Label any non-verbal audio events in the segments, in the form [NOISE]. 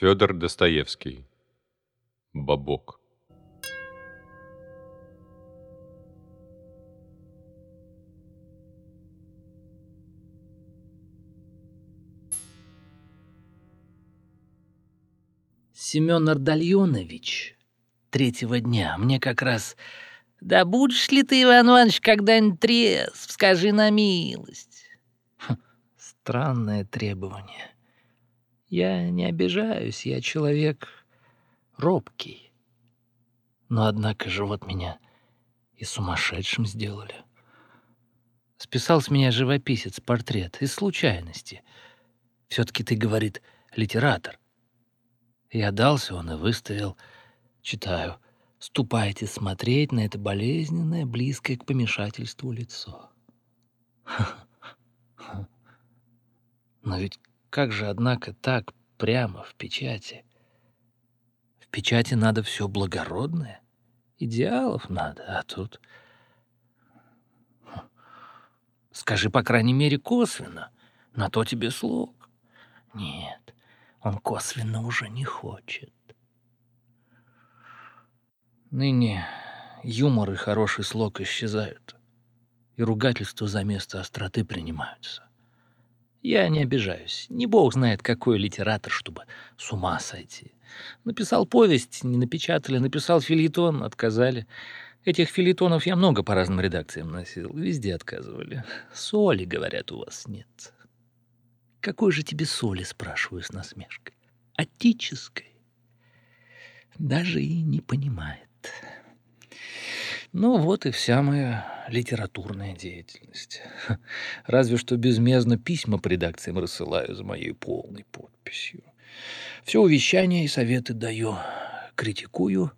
Федор Достоевский. Бабок. Семен Ардальонович третьего дня мне как раз «Да будешь ли ты, Иван Иванович, когда-нибудь трезв, скажи на милость?» Хм, Странное требование. Я не обижаюсь, я человек робкий. Но однако же вот меня и сумасшедшим сделали. Списал с меня живописец портрет из случайности. Все-таки ты, говорит, литератор. Я дался он и выставил. Читаю. Ступайте смотреть на это болезненное, близкое к помешательству лицо. [LAUGHS] Но ведь как же, однако, так прямо в печати? В печати надо все благородное, идеалов надо, а тут... Скажи, по крайней мере, косвенно, на то тебе слог. Нет, он косвенно уже не хочет. Ныне юмор и хороший слог исчезают, и ругательства за место остроты принимаются. Я не обижаюсь. Не бог знает, какой литератор, чтобы с ума сойти. Написал повесть, не напечатали, написал филитон, отказали. Этих филитонов я много по разным редакциям носил, везде отказывали. Соли, говорят, у вас нет. Какой же тебе соли, спрашиваю с насмешкой? Отеческой. Даже и не понимает. Ну вот и вся моя литературная деятельность. [LAUGHS] Разве что безмездно письма по редакциям рассылаю за моей полной подписью. Все увещания и советы даю, критикую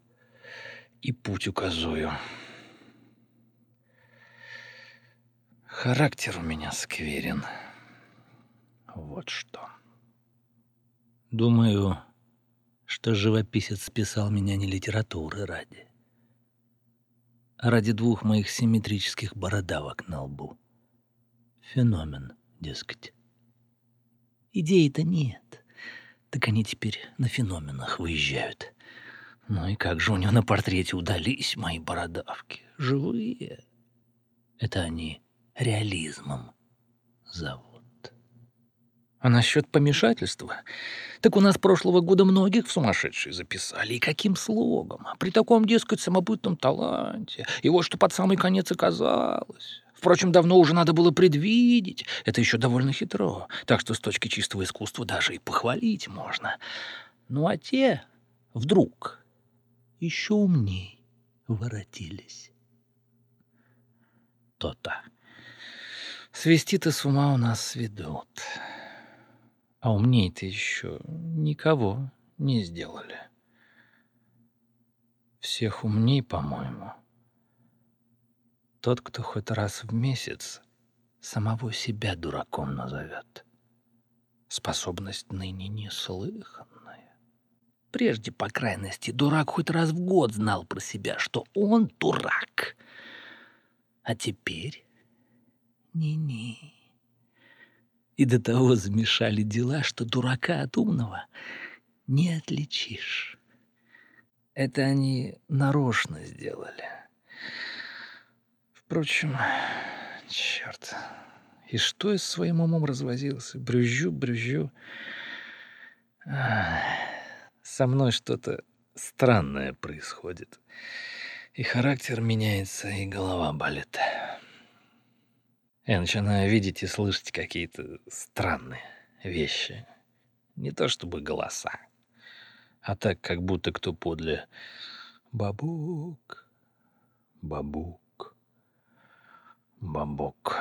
и путь указую. Характер у меня скверен. Вот что. Думаю, что живописец списал меня не литературы ради, ради двух моих симметрических бородавок на лбу. Феномен, дескать. Идеи-то нет. Так они теперь на феноменах выезжают. Ну и как же у него на портрете удались мои бородавки? Живые. Это они реализмом зовут. А насчет помешательства? Так у нас прошлого года многих в сумасшедшие записали. И каким слогом? При таком, дескать, самобытном таланте. И вот что под самый конец оказалось. Впрочем, давно уже надо было предвидеть. Это еще довольно хитро. Так что с точки чистого искусства даже и похвалить можно. Ну а те вдруг еще умней воротились. То-то. Свести-то с ума у нас сведут. А умней-то еще никого не сделали. Всех умней, по-моему. Тот, кто хоть раз в месяц самого себя дураком назовет. Способность ныне неслыханная. Прежде, по крайности, дурак хоть раз в год знал про себя, что он дурак. А теперь... Не-не и до того замешали дела, что дурака от умного не отличишь. Это они нарочно сделали. Впрочем, черт, и что я своим умом развозился? Брюзжу, брюзжу. Со мной что-то странное происходит. И характер меняется, и голова болит. Я начинаю видеть и слышать какие-то странные вещи. Не то чтобы голоса, а так, как будто кто подле «Бабук, бабук, бабук».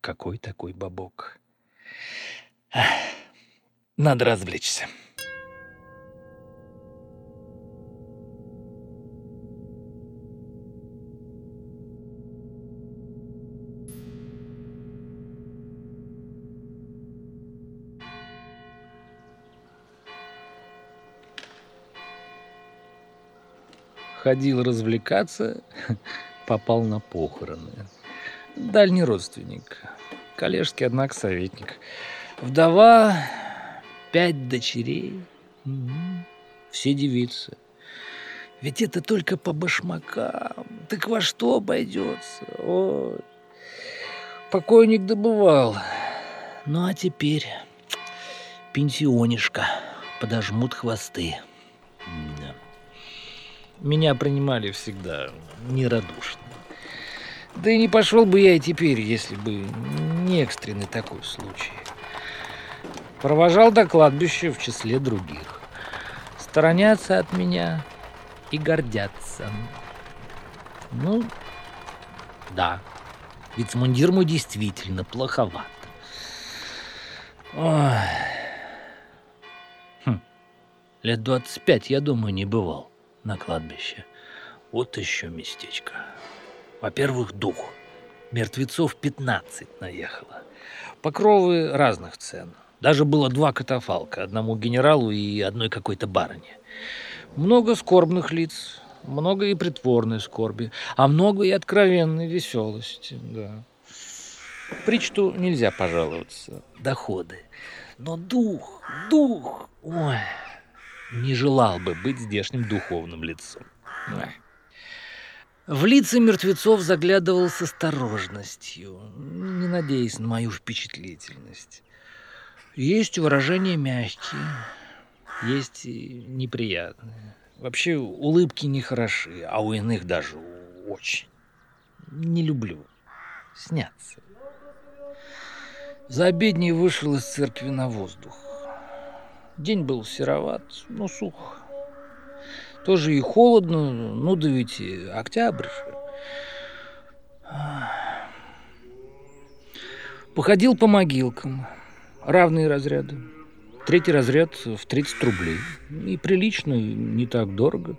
Какой такой бабок? Надо развлечься. Ходил развлекаться, [LAUGHS] попал на похороны. Дальний родственник, коллежский, однако, советник. Вдова Пять дочерей. Все девицы. Ведь это только по башмакам. Так во что обойдется? Ой. Покойник добывал. Ну а теперь пенсионишка. Подожмут хвосты. Меня принимали всегда нерадушно. Да и не пошел бы я и теперь, если бы не экстренный такой случай. Провожал до кладбища в числе других. Сторонятся от меня и гордятся. Ну, да, вицмундир мой действительно плоховат. Ой. Хм. Лет двадцать пять, я думаю, не бывал на кладбище. Вот еще местечко. Во-первых, дух. Мертвецов 15 наехало. Покровы разных цен. Даже было два катафалка, одному генералу и одной какой-то барыне. Много скорбных лиц, много и притворной скорби, а много и откровенной веселости, да. Причту нельзя пожаловаться. Доходы. Но дух, дух, ой, не желал бы быть здешним духовным лицом. В лица мертвецов заглядывал с осторожностью, не надеясь на мою впечатлительность. Есть выражения мягкие, есть и неприятные. Вообще улыбки не хороши, а у иных даже очень. Не люблю. Сняться. За обедней вышел из церкви на воздух. День был сероват, но сух. Тоже и холодно, ну да ведь октябрь. Походил по могилкам. Равные разряды. Третий разряд в 30 рублей. И прилично, и не так дорого.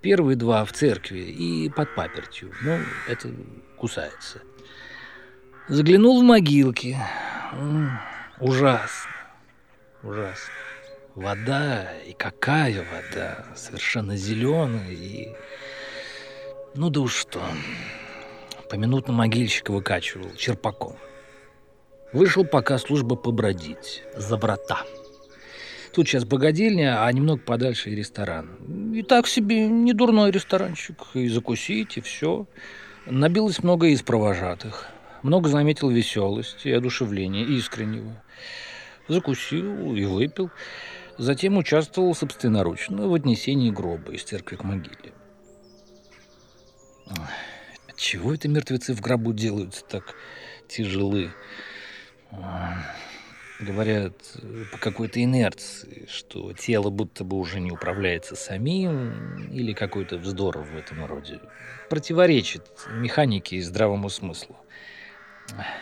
Первые два в церкви и под папертью. Ну, это кусается. Заглянул в могилки. Ужасно. Ужасно. Вода, и какая вода, совершенно зеленая, и... Ну да уж что. Поминутно могильщика выкачивал черпаком. Вышел пока служба побродить, за врата. Тут сейчас богадельня, а немного подальше и ресторан. И так себе не дурной ресторанчик, и закусить, и все. Набилось много из провожатых. Много заметил веселости и одушевления, искреннего. Закусил и выпил. Затем участвовал собственноручно в отнесении гроба из церкви к могиле. Чего это мертвецы в гробу делаются так тяжелы? Говорят, по какой-то инерции, что тело будто бы уже не управляется самим, или какой-то вздор в этом роде. Противоречит механике и здравому смыслу.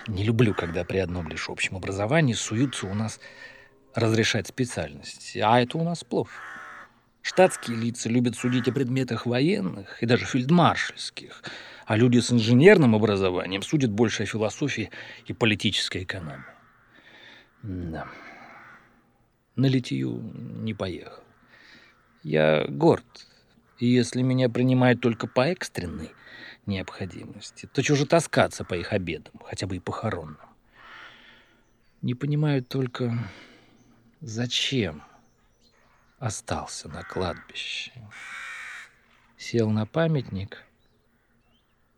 Не люблю, когда при одном лишь общем образовании суются у нас разрешать специальность, а это у нас плохо. Штатские лица любят судить о предметах военных и даже фельдмаршальских, а люди с инженерным образованием судят больше о философии и политической экономии. Да. На литию не поехал. Я горд, и если меня принимают только по экстренной необходимости, то же таскаться по их обедам, хотя бы и похоронным? Не понимаю только, Зачем остался на кладбище? Сел на памятник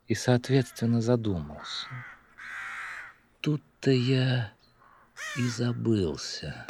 и, соответственно, задумался. Тут-то я и забылся.